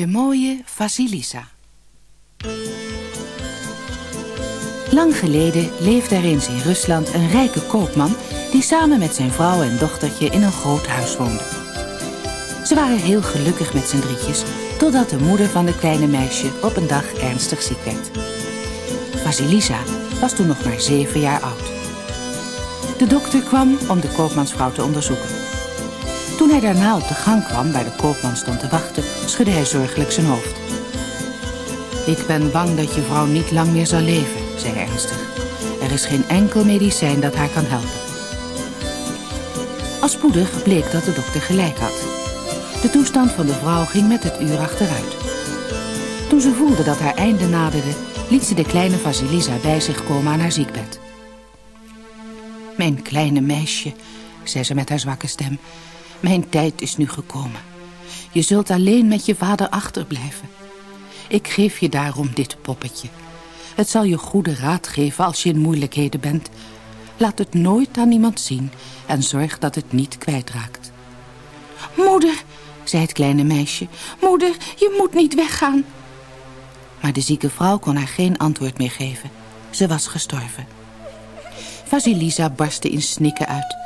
De mooie Vasilisa. Lang geleden leefde er eens in Rusland een rijke koopman... die samen met zijn vrouw en dochtertje in een groot huis woonde. Ze waren heel gelukkig met z'n drietjes... totdat de moeder van het kleine meisje op een dag ernstig ziek werd. Vasilisa was toen nog maar zeven jaar oud. De dokter kwam om de koopmansvrouw te onderzoeken. Toen hij daarna op de gang kwam waar de koopman stond te wachten... schudde hij zorgelijk zijn hoofd. Ik ben bang dat je vrouw niet lang meer zal leven, zei ernstig. Er is geen enkel medicijn dat haar kan helpen. Al spoedig bleek dat de dokter gelijk had. De toestand van de vrouw ging met het uur achteruit. Toen ze voelde dat haar einde naderde... liet ze de kleine Vasilisa bij zich komen aan haar ziekbed. Mijn kleine meisje, zei ze met haar zwakke stem... mijn tijd is nu gekomen. Je zult alleen met je vader achterblijven. Ik geef je daarom dit poppetje. Het zal je goede raad geven als je in moeilijkheden bent. Laat het nooit aan iemand zien en zorg dat het niet kwijtraakt. Moeder, zei het kleine meisje, moeder, je moet niet weggaan. Maar de zieke vrouw kon haar geen antwoord meer geven. Ze was gestorven. Vasilisa barstte in snikken uit.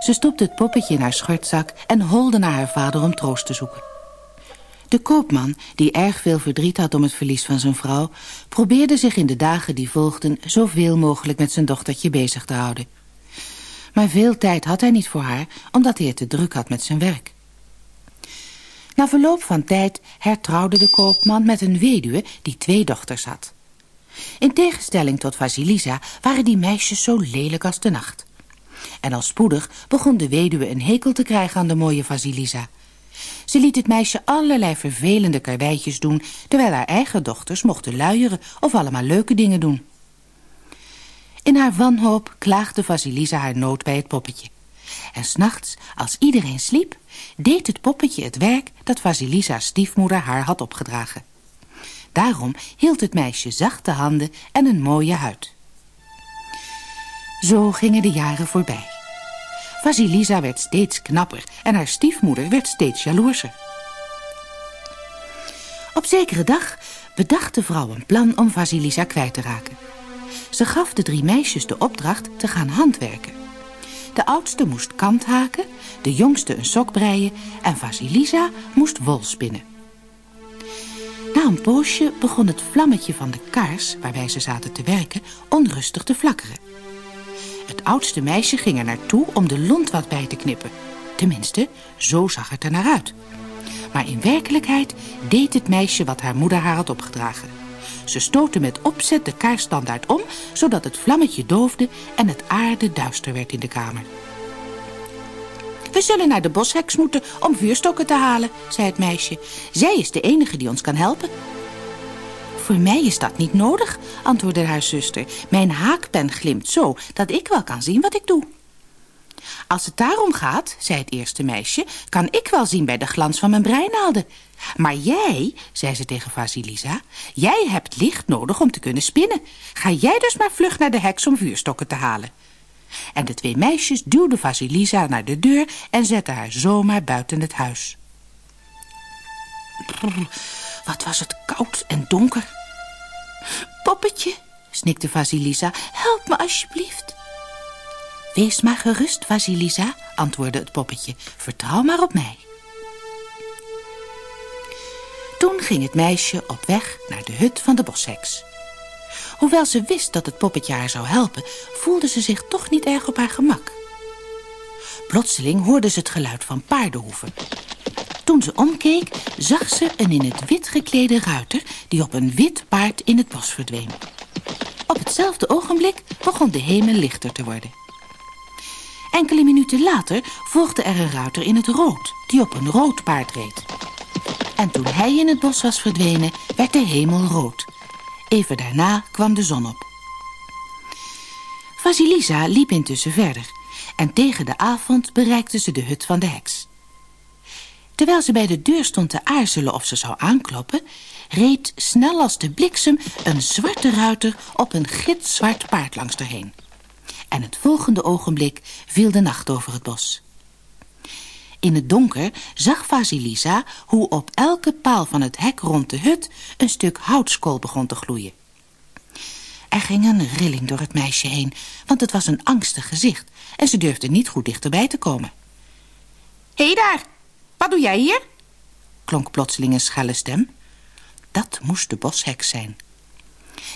Ze stopte het poppetje in haar schortzak en holde naar haar vader om troost te zoeken. De koopman, die erg veel verdriet had om het verlies van zijn vrouw... probeerde zich in de dagen die volgden zoveel mogelijk met zijn dochtertje bezig te houden. Maar veel tijd had hij niet voor haar, omdat hij het te druk had met zijn werk. Na verloop van tijd hertrouwde de koopman met een weduwe die twee dochters had. In tegenstelling tot Vasilisa waren die meisjes zo lelijk als de nacht. En al spoedig begon de weduwe een hekel te krijgen aan de mooie Vasilisa... Ze liet het meisje allerlei vervelende karweitjes doen... terwijl haar eigen dochters mochten luieren of allemaal leuke dingen doen. In haar wanhoop klaagde Vasilisa haar nood bij het poppetje. En s'nachts, als iedereen sliep, deed het poppetje het werk... dat Vasilisa's stiefmoeder haar had opgedragen. Daarom hield het meisje zachte handen en een mooie huid. Zo gingen de jaren voorbij. Vasilisa werd steeds knapper en haar stiefmoeder werd steeds jaloerser. Op zekere dag bedacht de vrouw een plan om Vasilisa kwijt te raken. Ze gaf de drie meisjes de opdracht te gaan handwerken. De oudste moest kant haken, de jongste een sok breien en Vasilisa moest wol spinnen. Na een poosje begon het vlammetje van de kaars, waarbij ze zaten te werken, onrustig te flakkeren. Het oudste meisje ging er naartoe om de lont wat bij te knippen. Tenminste, zo zag het er naar uit. Maar in werkelijkheid deed het meisje wat haar moeder haar had opgedragen. Ze stootte met opzet de kaarstandaard om, zodat het vlammetje doofde en het aarde duister werd in de kamer. We zullen naar de bosheks moeten om vuurstokken te halen, zei het meisje. Zij is de enige die ons kan helpen. Voor mij is dat niet nodig, antwoordde haar zuster. Mijn haakpen glimt zo dat ik wel kan zien wat ik doe. Als het daarom gaat, zei het eerste meisje, kan ik wel zien bij de glans van mijn breinaalden. Maar jij, zei ze tegen Vasilisa, jij hebt licht nodig om te kunnen spinnen. Ga jij dus maar vlug naar de heks om vuurstokken te halen. En de twee meisjes duwden Vasilisa naar de deur en zetten haar zomaar buiten het huis. Wat was het koud en donker. Poppetje, snikte Vasilisa, help me alsjeblieft. Wees maar gerust, Vasilisa, antwoordde het poppetje. Vertrouw maar op mij. Toen ging het meisje op weg naar de hut van de bosheks. Hoewel ze wist dat het poppetje haar zou helpen... voelde ze zich toch niet erg op haar gemak. Plotseling hoorde ze het geluid van paardenhoeven. Toen ze omkeek, zag ze een in het wit geklede ruiter... die op een wit paard in het bos verdween. Op hetzelfde ogenblik begon de hemel lichter te worden. Enkele minuten later volgde er een ruiter in het rood... die op een rood paard reed. En toen hij in het bos was verdwenen, werd de hemel rood. Even daarna kwam de zon op. Vasilisa liep intussen verder... en tegen de avond bereikte ze de hut van de heks. Terwijl ze bij de deur stond te aarzelen of ze zou aankloppen... reed snel als de bliksem een zwarte ruiter op een gitzwart paard langs erheen. En het volgende ogenblik viel de nacht over het bos. In het donker zag Vasilisa hoe op elke paal van het hek rond de hut een stuk houtskool begon te gloeien. Er ging een rilling door het meisje heen, want het was een angstig gezicht en ze durfde niet goed dichterbij te komen. Hé hey daar, wat doe jij hier? klonk plotseling een schelle stem. Dat moest de bosheks zijn.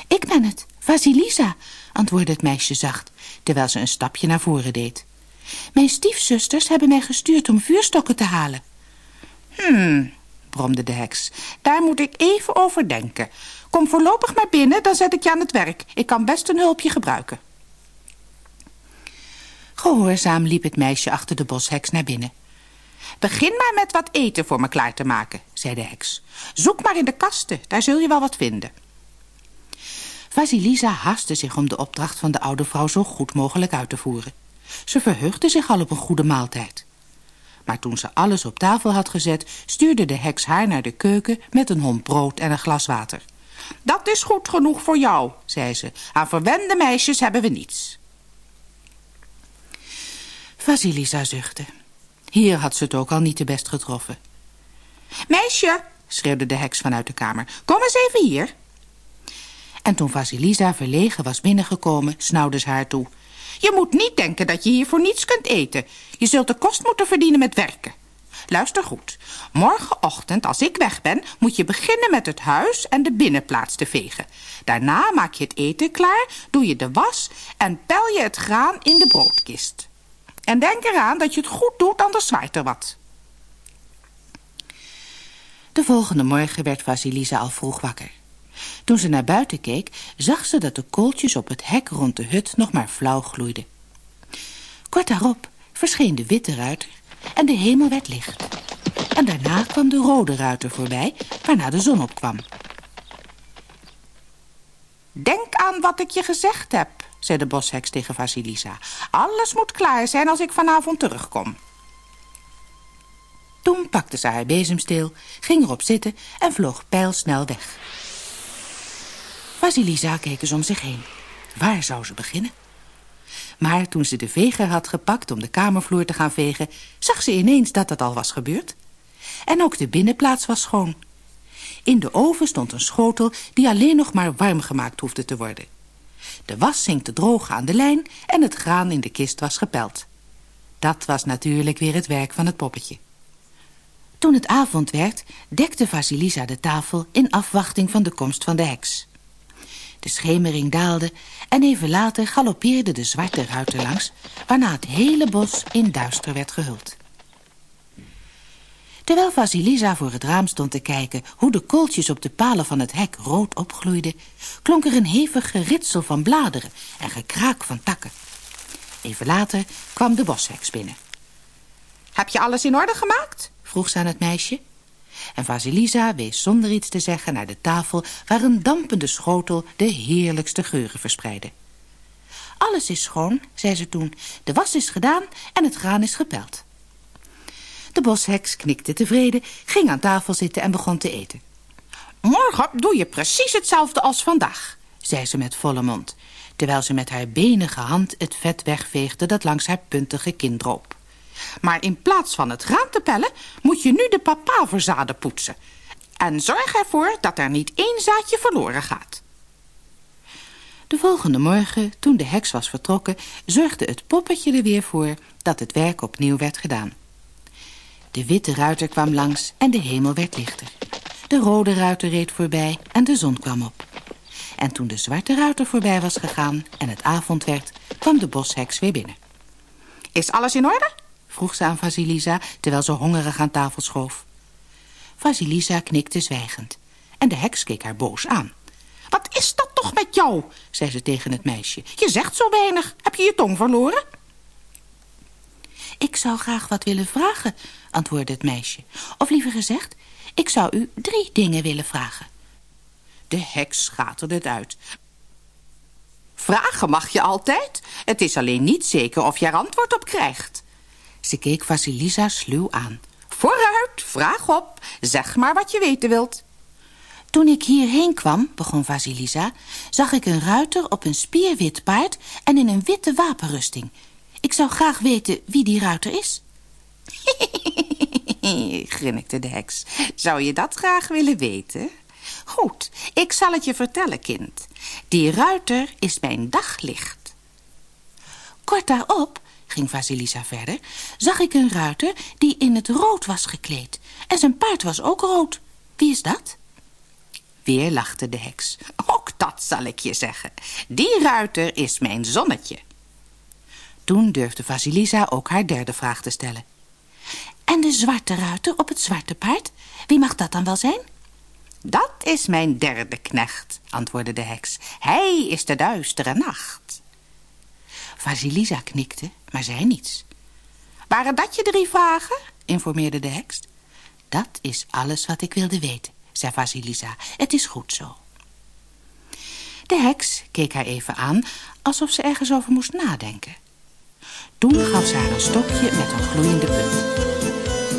Ik ben het, Vasilisa, antwoordde het meisje zacht, terwijl ze een stapje naar voren deed. Mijn stiefzusters hebben mij gestuurd om vuurstokken te halen. Hmm, bromde de heks, daar moet ik even over denken. Kom voorlopig maar binnen, dan zet ik je aan het werk. Ik kan best een hulpje gebruiken. Gehoorzaam liep het meisje achter de bosheks naar binnen. Begin maar met wat eten voor me klaar te maken, zei de heks. Zoek maar in de kasten, daar zul je wel wat vinden. Vasilisa haastte zich om de opdracht van de oude vrouw zo goed mogelijk uit te voeren. Ze verheugde zich al op een goede maaltijd. Maar toen ze alles op tafel had gezet, stuurde de heks haar naar de keuken met een hond brood en een glas water. Dat is goed genoeg voor jou, zei ze. Aan verwende meisjes hebben we niets. Vasilisa zuchtte. Hier had ze het ook al niet te best getroffen. Meisje, schreeuwde de heks vanuit de kamer, kom eens even hier. En toen Vasilisa verlegen was binnengekomen, snauwde ze haar toe. Je moet niet denken dat je hier voor niets kunt eten. Je zult de kost moeten verdienen met werken. Luister goed. Morgenochtend, als ik weg ben, moet je beginnen met het huis en de binnenplaats te vegen. Daarna maak je het eten klaar, doe je de was en pel je het graan in de broodkist. En denk eraan dat je het goed doet, anders zwaait er wat. De volgende morgen werd Vasilisa al vroeg wakker. Toen ze naar buiten keek, zag ze dat de kooltjes op het hek rond de hut nog maar flauw gloeiden. Kort daarop verscheen de witte ruiter en de hemel werd licht. En daarna kwam de rode ruiter voorbij, waarna de zon opkwam. Denk aan wat ik je gezegd heb, zei de bosheks tegen Vasilisa. Alles moet klaar zijn als ik vanavond terugkom. Toen pakte ze haar bezemsteel, ging erop zitten en vloog pijlsnel weg. Vasilisa keek eens om zich heen. Waar zou ze beginnen? Maar toen ze de veger had gepakt om de kamervloer te gaan vegen... zag ze ineens dat dat al was gebeurd. En ook de binnenplaats was schoon. In de oven stond een schotel die alleen nog maar warm gemaakt hoefde te worden. De was hing te drogen aan de lijn en het graan in de kist was gepeld. Dat was natuurlijk weer het werk van het poppetje. Toen het avond werd, dekte Vasilisa de tafel in afwachting van de komst van de heks. De schemering daalde en even later galoppeerde de zwarte ruiter langs... waarna het hele bos in duister werd gehuld. Terwijl Vasilisa voor het raam stond te kijken... hoe de kooltjes op de palen van het hek rood opgloeiden... klonk er een hevig geritsel van bladeren en gekraak van takken. Even later kwam de bosheks binnen. Heb je alles in orde gemaakt? vroeg ze aan het meisje. En Vasilisa wees zonder iets te zeggen naar de tafel... waar een dampende schotel de heerlijkste geuren verspreidde. Alles is schoon, zei ze toen. De was is gedaan en het graan is gepeld. De bosheks knikte tevreden, ging aan tafel zitten en begon te eten. Morgen doe je precies hetzelfde als vandaag, zei ze met volle mond... terwijl ze met haar benige hand het vet wegveegde dat langs haar puntige kin droop. Maar in plaats van het graan te pellen, moet je nu de papaverzaden poetsen. En zorg ervoor dat er niet één zaadje verloren gaat. De volgende morgen, toen de heks was vertrokken, zorgde het poppetje er weer voor dat het werk opnieuw werd gedaan. De witte ruiter kwam langs en de hemel werd lichter. De rode ruiter reed voorbij en de zon kwam op. En toen de zwarte ruiter voorbij was gegaan en het avond werd, kwam de bosheks weer binnen. Is alles in orde? vroeg ze aan Vasilisa, terwijl ze hongerig aan tafel schoof. Vasilisa knikte zwijgend en de heks keek haar boos aan. Wat is dat toch met jou? zei ze tegen het meisje. Je zegt zo weinig. Heb je je tong verloren? Ik zou graag wat willen vragen, antwoordde het meisje. Of liever gezegd, ik zou u drie dingen willen vragen. De heks schaterde het uit. Vragen mag je altijd. Het is alleen niet zeker of je er antwoord op krijgt. Ze keek Vasilisa sluw aan. Vooruit, vraag op. Zeg maar wat je weten wilt. Toen ik hierheen kwam, begon Vasilisa, zag ik een ruiter op een spierwit paard en in een witte wapenrusting. Ik zou graag weten wie die ruiter is. grinnikte de heks. Zou je dat graag willen weten? Goed, ik zal het je vertellen, kind. Die ruiter is mijn daglicht. Kort daarop, ging Vasilisa verder, zag ik een ruiter die in het rood was gekleed. En zijn paard was ook rood. Wie is dat? Weer lachte de heks. Ook dat zal ik je zeggen. Die ruiter is mijn zonnetje. Toen durfde Vasilisa ook haar derde vraag te stellen. En de zwarte ruiter op het zwarte paard? Wie mag dat dan wel zijn? Dat is mijn derde knecht, antwoordde de heks. Hij is de duistere nacht. Vasilisa knikte, maar zei niets. Waren dat je drie vragen? informeerde de heks. Dat is alles wat ik wilde weten, zei Vasilisa. Het is goed zo. De heks keek haar even aan, alsof ze ergens over moest nadenken. Toen gaf ze haar een stokje met een gloeiende punt.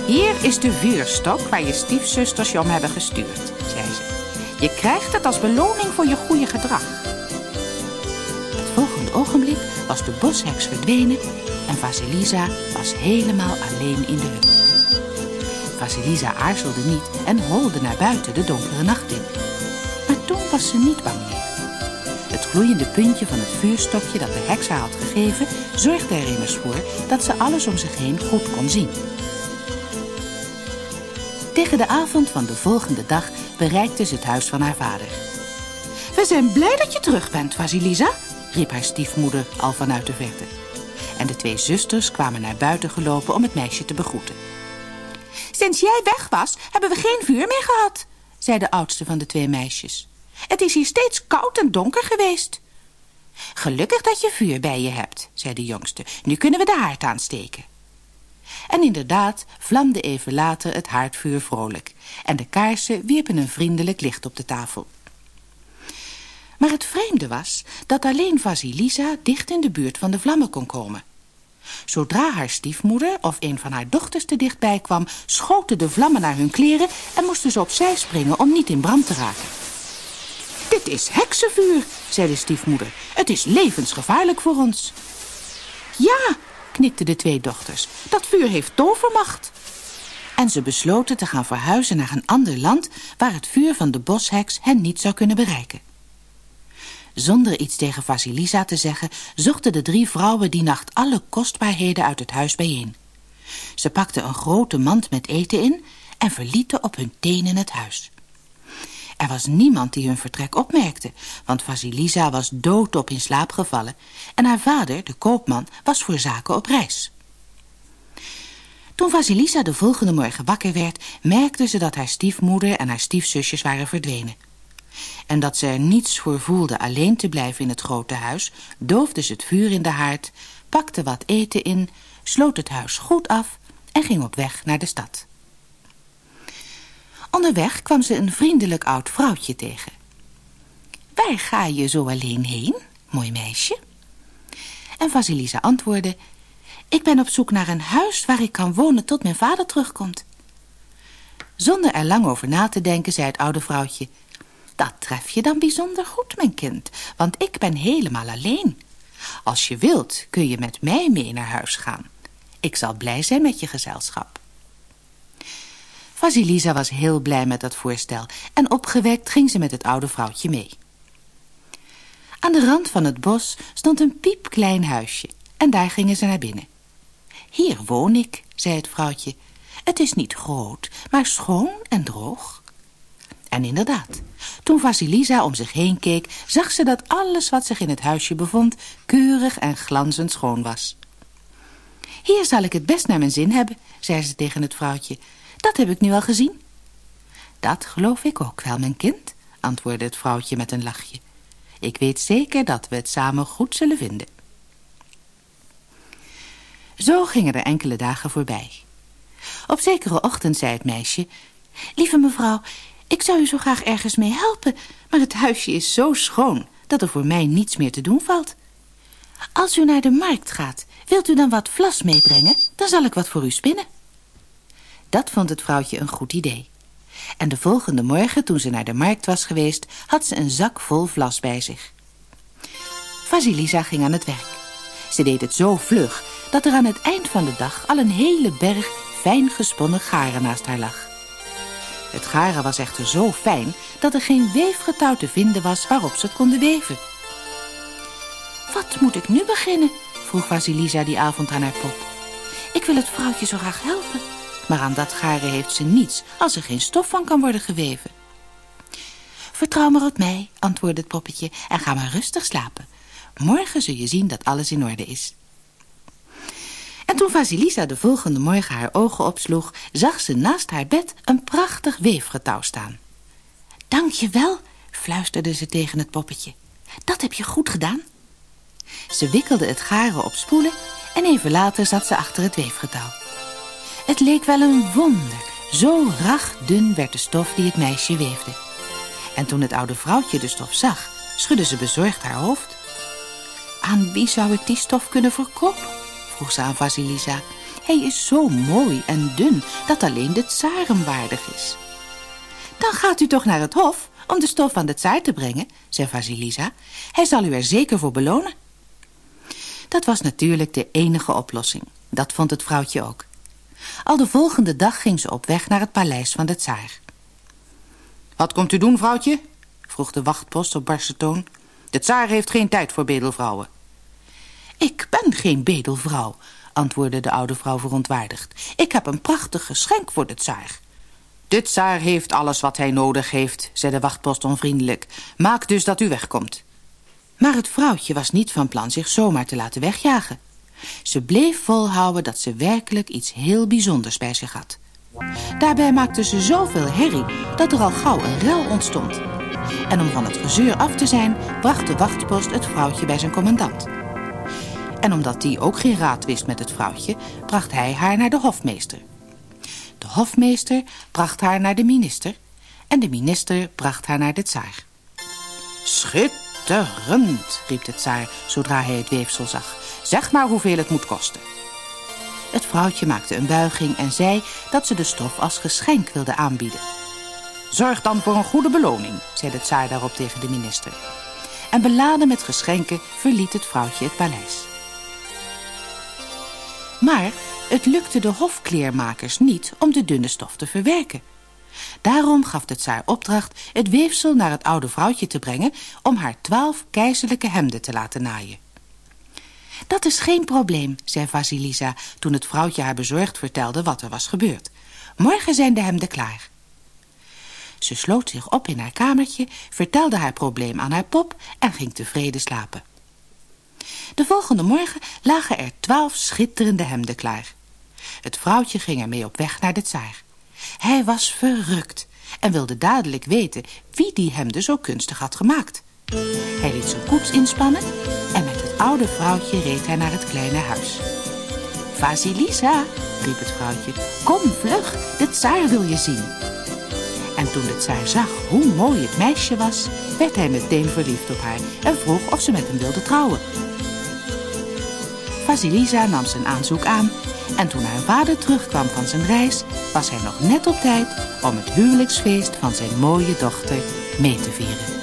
Hier is de vuurstok waar je stiefzusters je om hebben gestuurd, zei ze. Je krijgt het als beloning voor je goede gedrag. Het volgende ogenblik was de bosheks verdwenen en Vasilisa was helemaal alleen in de hut. Vasilisa aarzelde niet en holde naar buiten de donkere nacht in. Maar toen was ze niet bang meer. Het gloeiende puntje van het vuurstokje dat de heks haar had gegeven... zorgde er immers voor dat ze alles om zich heen goed kon zien. Tegen de avond van de volgende dag bereikte ze het huis van haar vader. We zijn blij dat je terug bent, Vasilisa, riep haar stiefmoeder al vanuit de verte. En de twee zusters kwamen naar buiten gelopen om het meisje te begroeten. Sinds jij weg was, hebben we geen vuur meer gehad, zei de oudste van de twee meisjes. Het is hier steeds koud en donker geweest. Gelukkig dat je vuur bij je hebt, zei de jongste. Nu kunnen we de haard aansteken. En inderdaad vlamde even later het haardvuur vrolijk. En de kaarsen wierpen een vriendelijk licht op de tafel. Maar het vreemde was dat alleen Vasilisa dicht in de buurt van de vlammen kon komen. Zodra haar stiefmoeder of een van haar dochters te dichtbij kwam... schoten de vlammen naar hun kleren en moesten ze opzij springen om niet in brand te raken. Dit is heksenvuur, zei de stiefmoeder. Het is levensgevaarlijk voor ons. Ja, knikten de twee dochters. Dat vuur heeft tovermacht. En ze besloten te gaan verhuizen naar een ander land... waar het vuur van de bosheks hen niet zou kunnen bereiken. Zonder iets tegen Vasilisa te zeggen... zochten de drie vrouwen die nacht alle kostbaarheden uit het huis bijeen. Ze pakten een grote mand met eten in... en verlieten op hun tenen het huis. Er was niemand die hun vertrek opmerkte, want Vasilisa was doodop in slaap gevallen en haar vader, de koopman, was voor zaken op reis. Toen Vasilisa de volgende morgen wakker werd, merkte ze dat haar stiefmoeder en haar stiefzusjes waren verdwenen. En dat ze er niets voor voelde alleen te blijven in het grote huis, doofde ze het vuur in de haard, pakte wat eten in, sloot het huis goed af en ging op weg naar de stad. Onderweg kwam ze een vriendelijk oud vrouwtje tegen. Waar ga je zo alleen heen, mooi meisje? En Vasilisa antwoordde... Ik ben op zoek naar een huis waar ik kan wonen tot mijn vader terugkomt. Zonder er lang over na te denken, zei het oude vrouwtje... Dat tref je dan bijzonder goed, mijn kind, want ik ben helemaal alleen. Als je wilt, kun je met mij mee naar huis gaan. Ik zal blij zijn met je gezelschap. Vasilisa was heel blij met dat voorstel en opgewekt ging ze met het oude vrouwtje mee. Aan de rand van het bos stond een piepklein huisje en daar gingen ze naar binnen. Hier woon ik, zei het vrouwtje. Het is niet groot, maar schoon en droog. En inderdaad, toen Vasilisa om zich heen keek, zag ze dat alles wat zich in het huisje bevond keurig en glanzend schoon was. Hier zal ik het best naar mijn zin hebben, zei ze tegen het vrouwtje. Dat heb ik nu al gezien. Dat geloof ik ook wel, mijn kind, antwoordde het vrouwtje met een lachje. Ik weet zeker dat we het samen goed zullen vinden. Zo gingen er enkele dagen voorbij. Op zekere ochtend zei het meisje... Lieve mevrouw, ik zou u zo graag ergens mee helpen... maar het huisje is zo schoon dat er voor mij niets meer te doen valt. Als u naar de markt gaat, wilt u dan wat vlas meebrengen? Dan zal ik wat voor u spinnen. Dat vond het vrouwtje een goed idee. En de volgende morgen, toen ze naar de markt was geweest... had ze een zak vol vlas bij zich. Vasilisa ging aan het werk. Ze deed het zo vlug dat er aan het eind van de dag al een hele berg fijn gesponnen garen naast haar lag. Het garen was echter zo fijn dat er geen weefgetouw te vinden was waarop ze het konden weven. Wat moet ik nu beginnen? vroeg Vasilisa die avond aan haar pop. Ik wil het vrouwtje zo graag helpen, maar aan dat garen heeft ze niets als er geen stof van kan worden geweven. Vertrouw maar op mij, antwoordde het poppetje, en ga maar rustig slapen. Morgen zul je zien dat alles in orde is. En toen Vasilisa de volgende morgen haar ogen opsloeg... zag ze naast haar bed een prachtig weefgetouw staan. Dank je wel, fluisterde ze tegen het poppetje. Dat heb je goed gedaan. Ze wikkelde het garen op spoelen en even later zat ze achter het weefgetouw. Het leek wel een wonder. Zo dun werd de stof die het meisje weefde. En toen het oude vrouwtje de stof zag, schudde ze bezorgd haar hoofd. Aan wie zou ik die stof kunnen verkopen? vroeg ze aan Vasilisa. Hij is zo mooi en dun dat alleen de tsaar hem waardig is. Dan gaat u toch naar het hof om de stof aan de tsaar te brengen, zei Vasilisa. Hij zal u er zeker voor belonen. Dat was natuurlijk de enige oplossing. Dat vond het vrouwtje ook. Al de volgende dag ging ze op weg naar het paleis van de tsaar. Wat komt u doen, vrouwtje? vroeg de wachtpost op barse toon. De tsaar heeft geen tijd voor bedelvrouwen. Ik ben geen bedelvrouw, antwoordde de oude vrouw verontwaardigd. Ik heb een prachtig geschenk voor de tsaar. De tsaar heeft alles wat hij nodig heeft, zei de wachtpost onvriendelijk. Maak dus dat u wegkomt. Maar het vrouwtje was niet van plan zich zomaar te laten wegjagen. Ze bleef volhouden dat ze werkelijk iets heel bijzonders bij zich had. Daarbij maakte ze zoveel herrie dat er al gauw een rel ontstond. En om van het gezeur af te zijn, bracht de wachtpost het vrouwtje bij zijn commandant. En omdat die ook geen raad wist met het vrouwtje, bracht hij haar naar de hofmeester. De hofmeester bracht haar naar de minister en de minister bracht haar naar de tsaar. Schitterend, riep de tsaar zodra hij het weefsel zag. Zeg maar hoeveel het moet kosten. Het vrouwtje maakte een buiging en zei dat ze de stof als geschenk wilde aanbieden. Zorg dan voor een goede beloning, zei de tsaar daarop tegen de minister. En beladen met geschenken verliet het vrouwtje het paleis. Maar het lukte de hofkleermakers niet om de dunne stof te verwerken. Daarom gaf de tsaar opdracht het weefsel naar het oude vrouwtje te brengen... om haar twaalf keizerlijke hemden te laten naaien. Dat is geen probleem, zei Vasilisa toen het vrouwtje haar bezorgd vertelde wat er was gebeurd. Morgen zijn de hemden klaar. Ze sloot zich op in haar kamertje, vertelde haar probleem aan haar pop en ging tevreden slapen. De volgende morgen lagen er twaalf schitterende hemden klaar. Het vrouwtje ging ermee op weg naar de tsaar. Hij was verrukt en wilde dadelijk weten wie die hemden zo kunstig had gemaakt. Hij liet zijn koets inspannen oude vrouwtje reed hij naar het kleine huis. Vasilisa, riep het vrouwtje, kom vlug, de tsaar wil je zien. En toen de tsaar zag hoe mooi het meisje was, werd hij meteen verliefd op haar en vroeg of ze met hem wilde trouwen. Vasilisa nam zijn aanzoek aan en toen haar vader terugkwam van zijn reis, was hij nog net op tijd om het huwelijksfeest van zijn mooie dochter mee te vieren.